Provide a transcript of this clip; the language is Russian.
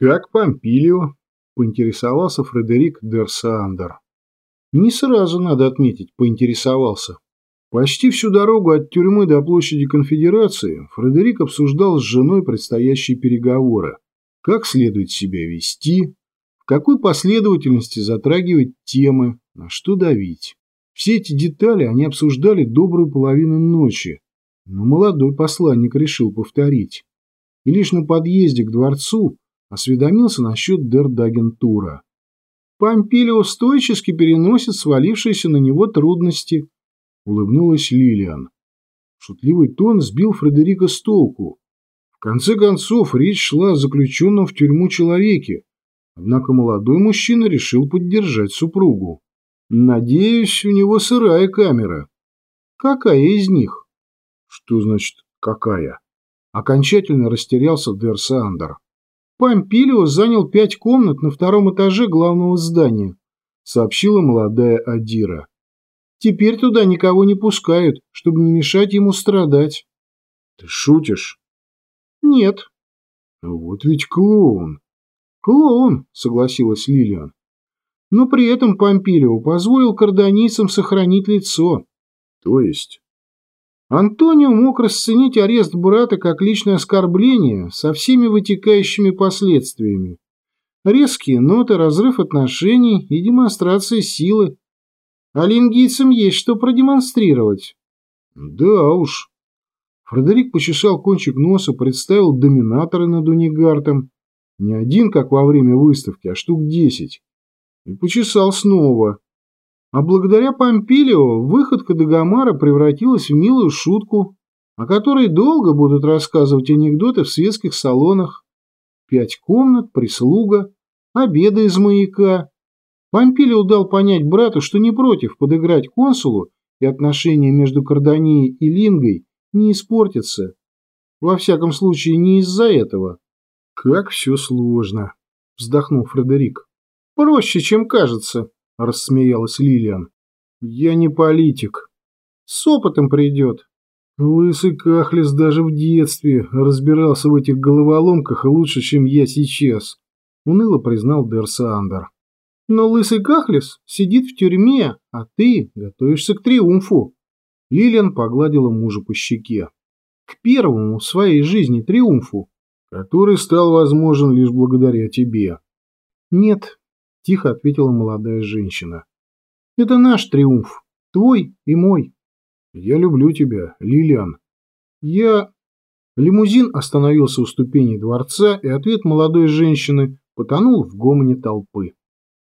«Как Помпилио?» – поинтересовался Фредерик Дерсандер. Не сразу, надо отметить, поинтересовался. Почти всю дорогу от тюрьмы до площади Конфедерации Фредерик обсуждал с женой предстоящие переговоры. Как следует себя вести, в какой последовательности затрагивать темы, на что давить. Все эти детали они обсуждали добрую половину ночи, но молодой посланник решил повторить. И лишь на подъезде к дворцу осведомился насчет Дердагентура. Помпилио стойчески переносит свалившиеся на него трудности, улыбнулась Лилиан. Шутливый тон сбил Фредерика с толку. В конце концов, речь шла о заключенном в тюрьму человеке, однако молодой мужчина решил поддержать супругу. Надеюсь, у него сырая камера. Какая из них? Что значит «какая»? Окончательно растерялся Дерсандер. Помпилио занял пять комнат на втором этаже главного здания, сообщила молодая Адира. Теперь туда никого не пускают, чтобы не мешать ему страдать. Ты шутишь? Нет. Вот ведь клоун. Клоун, согласилась Лилиан. Но при этом Помпилио позволил кардонийцам сохранить лицо. То есть? Антонио мог расценить арест брата как личное оскорбление со всеми вытекающими последствиями. Резкие ноты, разрыв отношений и демонстрация силы. А лингийцам есть что продемонстрировать. Да уж. Фредерик почесал кончик носа, представил доминаторы над унигартом. Не один, как во время выставки, а штук десять. И почесал снова. А благодаря Помпилио выходка Дагомара превратилась в милую шутку, о которой долго будут рассказывать анекдоты в светских салонах. Пять комнат, прислуга, обеды из маяка. Помпилио дал понять брату, что не против подыграть консулу, и отношения между Карданией и Лингой не испортятся. Во всяком случае, не из-за этого. «Как все сложно», — вздохнул Фредерик. «Проще, чем кажется», – рассмеялась Лилиан. «Я не политик. С опытом придет». Лысый Кахлес даже в детстве разбирался в этих головоломках лучше, чем я сейчас, — уныло признал Дерсандер. Но Лысый Кахлес сидит в тюрьме, а ты готовишься к триумфу. Лилиан погладила мужа по щеке. К первому в своей жизни триумфу, который стал возможен лишь благодаря тебе. Нет, – тихо ответила молодая женщина. «Это наш триумф. Твой и мой. Я люблю тебя, Лилиан. Я...» Лимузин остановился у ступеней дворца, и ответ молодой женщины потонул в гомоне толпы.